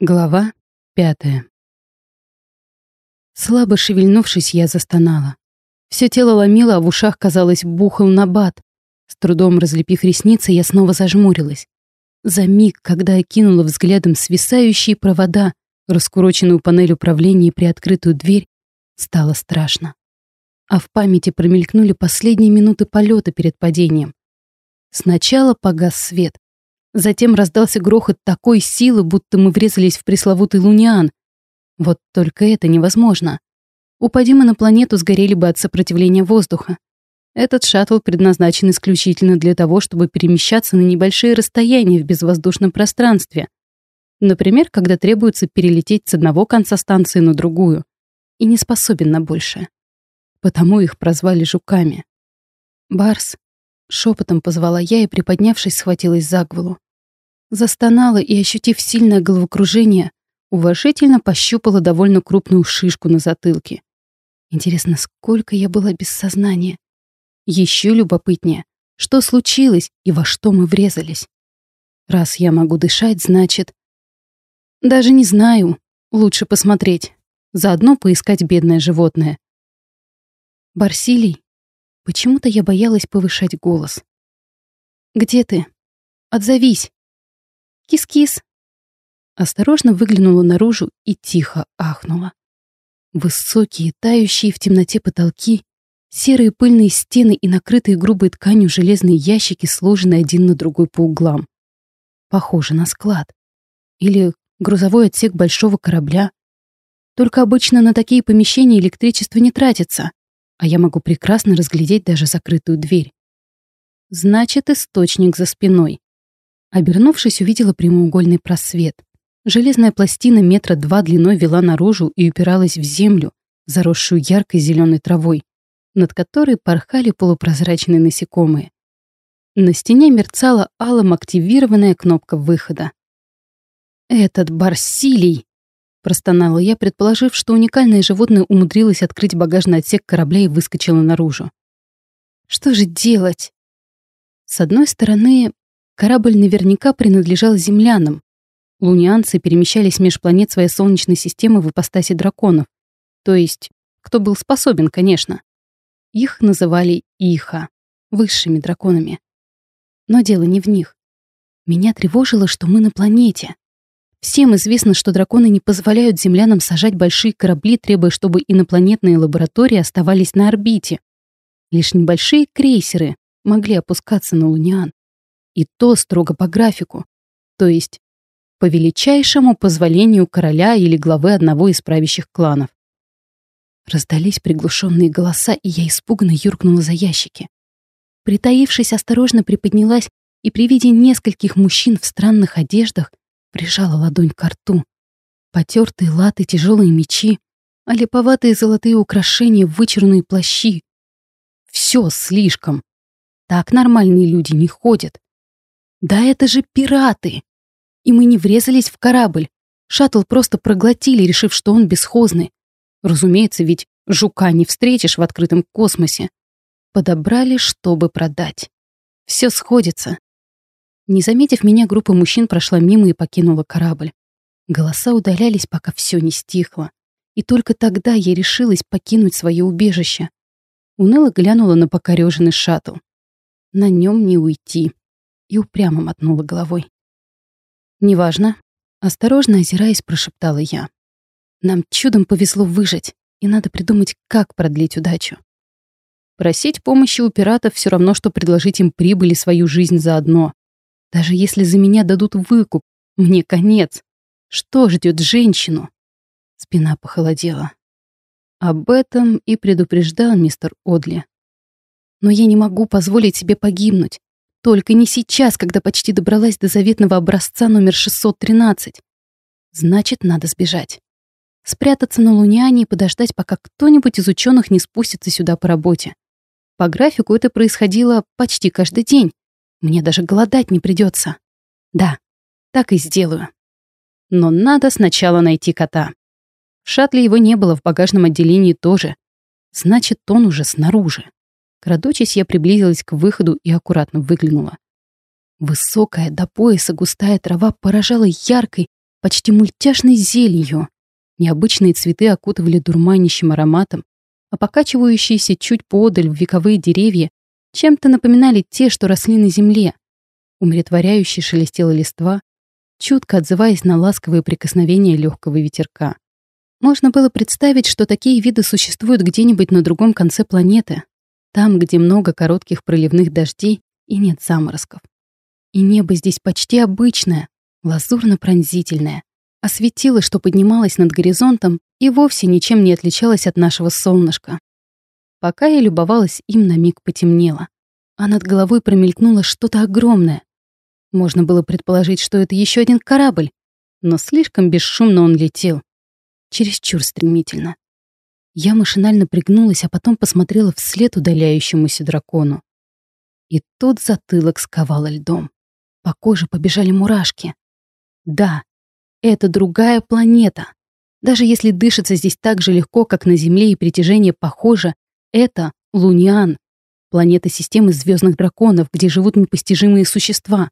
Глава пятая. Слабо шевельнувшись, я застонала. Все тело ломило, а в ушах, казалось, бухал набат. С трудом разлепив ресницы, я снова зажмурилась. За миг, когда я кинула взглядом свисающие провода, раскуроченную панель управления и приоткрытую дверь, стало страшно. А в памяти промелькнули последние минуты полета перед падением. Сначала погас свет, Затем раздался грохот такой силы, будто мы врезались в пресловутый луниан. Вот только это невозможно. Упади мы на планету, сгорели бы от сопротивления воздуха. Этот шаттл предназначен исключительно для того, чтобы перемещаться на небольшие расстояния в безвоздушном пространстве. Например, когда требуется перелететь с одного конца станции на другую. И не способен на большее. Потому их прозвали жуками. Барс, Шепотом позвала я и, приподнявшись, схватилась за голову. Застонала и, ощутив сильное головокружение, уважительно пощупала довольно крупную шишку на затылке. Интересно, сколько я была без сознания? Еще любопытнее, что случилось и во что мы врезались? Раз я могу дышать, значит... Даже не знаю. Лучше посмотреть. Заодно поискать бедное животное. Барсилий, Почему-то я боялась повышать голос. «Где ты? Отзовись!» «Кис-кис!» Осторожно выглянула наружу и тихо ахнула. Высокие, тающие в темноте потолки, серые пыльные стены и накрытые грубой тканью железные ящики сложены один на другой по углам. Похоже на склад. Или грузовой отсек большого корабля. Только обычно на такие помещения электричество не тратится а я могу прекрасно разглядеть даже закрытую дверь. Значит, источник за спиной. Обернувшись, увидела прямоугольный просвет. Железная пластина метра два длиной вела наружу и упиралась в землю, заросшую яркой зеленой травой, над которой порхали полупрозрачные насекомые. На стене мерцала алым активированная кнопка выхода. «Этот Барсилий!» Простонала я, предположив, что уникальное животное умудрилось открыть багажный отсек корабля и выскочило наружу. Что же делать? С одной стороны, корабль наверняка принадлежал землянам. Лунианцы перемещались меж планет своей Солнечной системы в ипостаси драконов. То есть, кто был способен, конечно. Их называли Иха, высшими драконами. Но дело не в них. Меня тревожило, что мы на планете, Всем известно, что драконы не позволяют землянам сажать большие корабли, требуя, чтобы инопланетные лаборатории оставались на орбите. Лишь небольшие крейсеры могли опускаться на Луниан. И то строго по графику. То есть по величайшему позволению короля или главы одного из правящих кланов. Раздались приглушенные голоса, и я испуганно юркнула за ящики. Притаившись, осторожно приподнялась и при виде нескольких мужчин в странных одеждах прижала ладонь к рту. Потертые латы, тяжелые мечи, а липоватые золотые украшения, вычурные плащи. Все слишком. Так нормальные люди не ходят. Да это же пираты! И мы не врезались в корабль. Шаттл просто проглотили, решив, что он бесхозный. Разумеется, ведь жука не встретишь в открытом космосе. Подобрали, чтобы продать. Все сходится. Не заметив меня, группа мужчин прошла мимо и покинула корабль. Голоса удалялись, пока все не стихло. И только тогда я решилась покинуть свое убежище. Уныло глянула на покореженный шаттл. На нем не уйти. И упрямо мотнула головой. «Неважно», — осторожно озираясь, прошептала я. «Нам чудом повезло выжить, и надо придумать, как продлить удачу». Просить помощи у пиратов все равно, что предложить им прибыль и свою жизнь заодно. Даже если за меня дадут выкуп, мне конец. Что ждет женщину? Спина похолодела. Об этом и предупреждал мистер Одли. Но я не могу позволить себе погибнуть. Только не сейчас, когда почти добралась до заветного образца номер 613. Значит, надо сбежать. Спрятаться на Луниане и подождать, пока кто-нибудь из ученых не спустится сюда по работе. По графику это происходило почти каждый день. Мне даже голодать не придется. Да, так и сделаю. Но надо сначала найти кота. В шаттле его не было, в багажном отделении тоже. Значит, он уже снаружи. Крадучись, я приблизилась к выходу и аккуратно выглянула. Высокая до пояса густая трава поражала яркой, почти мультяшной зеленью. Необычные цветы окутывали дурманящим ароматом, а покачивающиеся чуть подаль вековые деревья чем-то напоминали те, что росли на земле. Умиротворяюще шелестела листва, чутко отзываясь на ласковые прикосновения легкого ветерка. Можно было представить, что такие виды существуют где-нибудь на другом конце планеты, там, где много коротких проливных дождей и нет заморозков. И небо здесь почти обычное, лазурно-пронзительное, а светило, что поднималось над горизонтом, и вовсе ничем не отличалось от нашего солнышка. Пока я любовалась, им на миг потемнело, а над головой промелькнуло что-то огромное. Можно было предположить, что это еще один корабль, но слишком бесшумно он летел. Чересчур стремительно. Я машинально пригнулась, а потом посмотрела вслед удаляющемуся дракону. И тот затылок сковало льдом. По коже побежали мурашки. Да, это другая планета. Даже если дышится здесь так же легко, как на Земле, и притяжение похоже, это Луниан, планета системы звездных драконов, где живут непостижимые существа.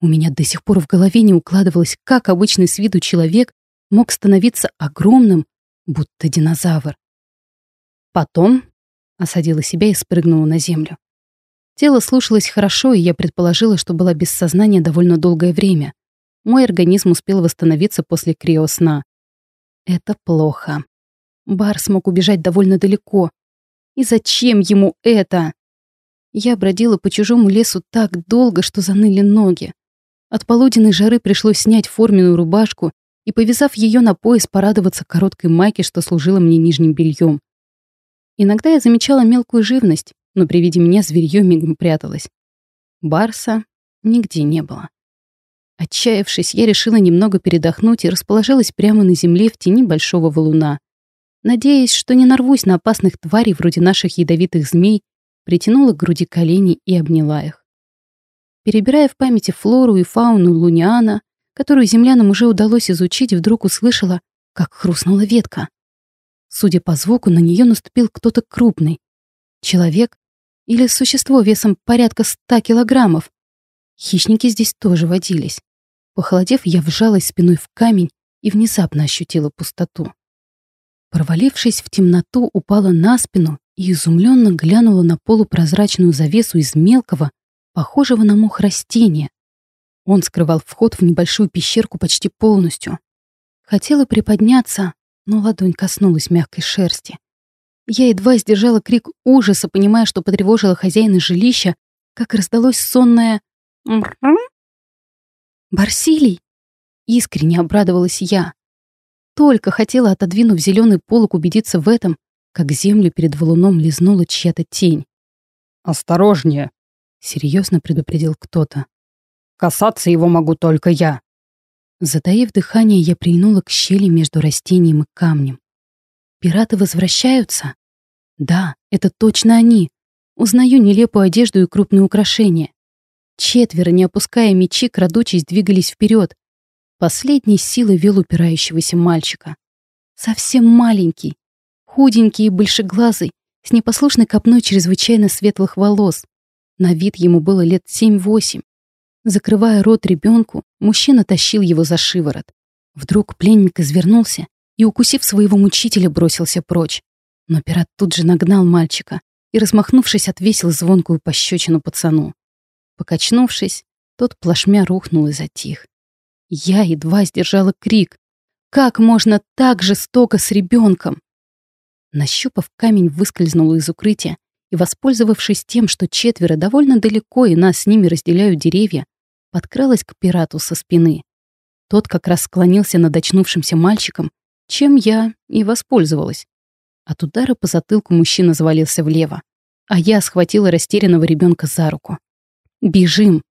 У меня до сих пор в голове не укладывалось, как обычный с виду человек мог становиться огромным, будто динозавр. Потом осадила себя и спрыгнула на землю. Тело слушалось хорошо, и я предположила, что была без сознания довольно долгое время. Мой организм успел восстановиться после криосна. Это плохо. Бар смог убежать довольно далеко. И зачем ему это? Я бродила по чужому лесу так долго, что заныли ноги. От полуденной жары пришлось снять форменную рубашку и, повязав ее на пояс, порадоваться короткой майке, что служила мне нижним бельем. Иногда я замечала мелкую живность, но при виде меня зверье мигом пряталось. Барса нигде не было. Отчаявшись, я решила немного передохнуть и расположилась прямо на земле в тени большого валуна. Надеясь, что не нарвусь на опасных тварей вроде наших ядовитых змей, притянула к груди колени и обняла их. Перебирая в памяти флору и фауну Луниана, которую землянам уже удалось изучить, вдруг услышала, как хрустнула ветка. Судя по звуку, на нее наступил кто-то крупный. Человек или существо весом порядка ста килограммов. Хищники здесь тоже водились. Похолодев, я вжалась спиной в камень и внезапно ощутила пустоту. Провалившись в темноту, упала на спину и изумленно глянула на полупрозрачную завесу из мелкого, похожего на мох растения. Он скрывал вход в небольшую пещерку почти полностью. Хотела приподняться, но ладонь коснулась мягкой шерсти. Я едва сдержала крик ужаса, понимая, что потревожила хозяина жилища, как раздалось сонное «Барсилий!» Искренне обрадовалась я. Только хотела, отодвинув зеленый полок, убедиться в этом, как землю перед валуном лизнула чья-то тень. «Осторожнее!» — серьезно предупредил кто-то. «Касаться его могу только я!» Затаив дыхание, я прильнула к щели между растением и камнем. «Пираты возвращаются?» «Да, это точно они!» Узнаю нелепую одежду и крупные украшения. Четверо, не опуская мечи, крадучись, двигались вперед. Последней силой вел упирающегося мальчика. Совсем маленький, худенький и большеглазый, с непослушной копной чрезвычайно светлых волос. На вид ему было лет семь-восемь. Закрывая рот ребенку, мужчина тащил его за шиворот. Вдруг пленник извернулся и, укусив своего мучителя, бросился прочь. Но пират тут же нагнал мальчика и, размахнувшись, отвесил звонкую пощечину пацану. Покачнувшись, тот плашмя рухнул и затих. Я едва сдержала крик. Как можно так жестоко с ребенком? Нащупав камень, выскользнула из укрытия и, воспользовавшись тем, что четверо довольно далеко и нас с ними разделяют деревья, подкралась к пирату со спины. Тот как раз склонился над очнувшимся мальчиком, чем я и воспользовалась. От удара по затылку мужчина завалился влево, а я схватила растерянного ребенка за руку. Бежим.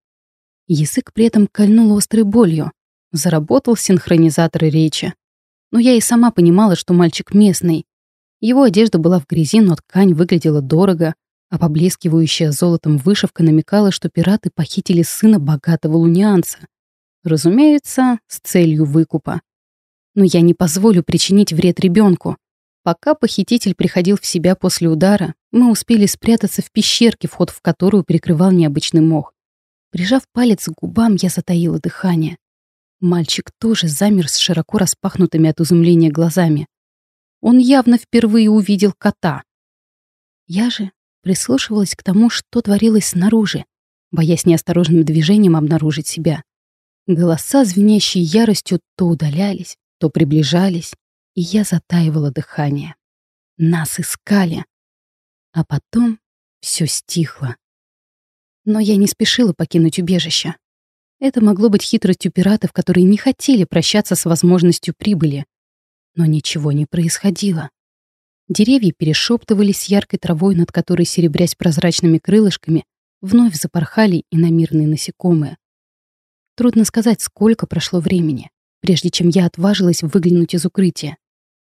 Язык при этом кольнул острой болью. Заработал синхронизатор речи. Но я и сама понимала, что мальчик местный. Его одежда была в грязи, но ткань выглядела дорого, а поблескивающая золотом вышивка намекала, что пираты похитили сына богатого лунианца. Разумеется, с целью выкупа. Но я не позволю причинить вред ребенку. Пока похититель приходил в себя после удара, мы успели спрятаться в пещерке, вход в которую перекрывал необычный мох. Прижав палец к губам, я затаила дыхание. Мальчик тоже замер с широко распахнутыми от изумления глазами. Он явно впервые увидел кота. Я же прислушивалась к тому, что творилось снаружи, боясь неосторожным движением обнаружить себя. Голоса, звенящие яростью, то удалялись, то приближались, и я затаивала дыхание. Нас искали. А потом все стихло. Но я не спешила покинуть убежище. Это могло быть хитростью пиратов, которые не хотели прощаться с возможностью прибыли. Но ничего не происходило. Деревья перешептывались яркой травой, над которой, серебрясь прозрачными крылышками, вновь запорхали иномирные насекомые. Трудно сказать, сколько прошло времени, прежде чем я отважилась выглянуть из укрытия.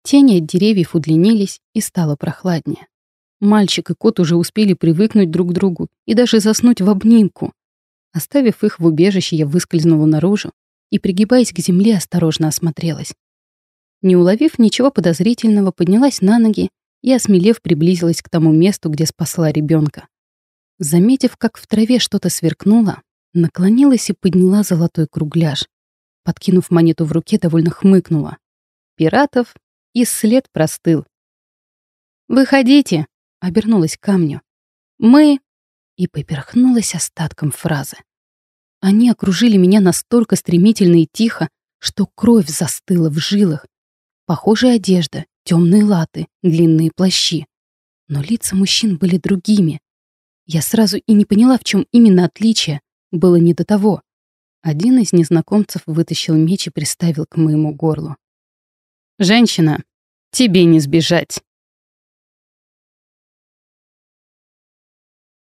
Тени от деревьев удлинились, и стало прохладнее. Мальчик и кот уже успели привыкнуть друг к другу и даже заснуть в обнимку. Оставив их в убежище, я выскользнула наружу и, пригибаясь к земле, осторожно осмотрелась. Не уловив ничего подозрительного, поднялась на ноги и, осмелев, приблизилась к тому месту, где спасла ребенка. Заметив, как в траве что-то сверкнуло, наклонилась и подняла золотой кругляш. Подкинув монету в руке, довольно хмыкнула. Пиратов и след простыл. «Выходите!» — обернулась к камню. «Мы...» — и поперхнулась остатком фразы. Они окружили меня настолько стремительно и тихо, что кровь застыла в жилах. Похожая одежда, темные латы, длинные плащи. Но лица мужчин были другими. Я сразу и не поняла, в чем именно отличие. Было не до того. Один из незнакомцев вытащил меч и приставил к моему горлу. «Женщина, тебе не сбежать!»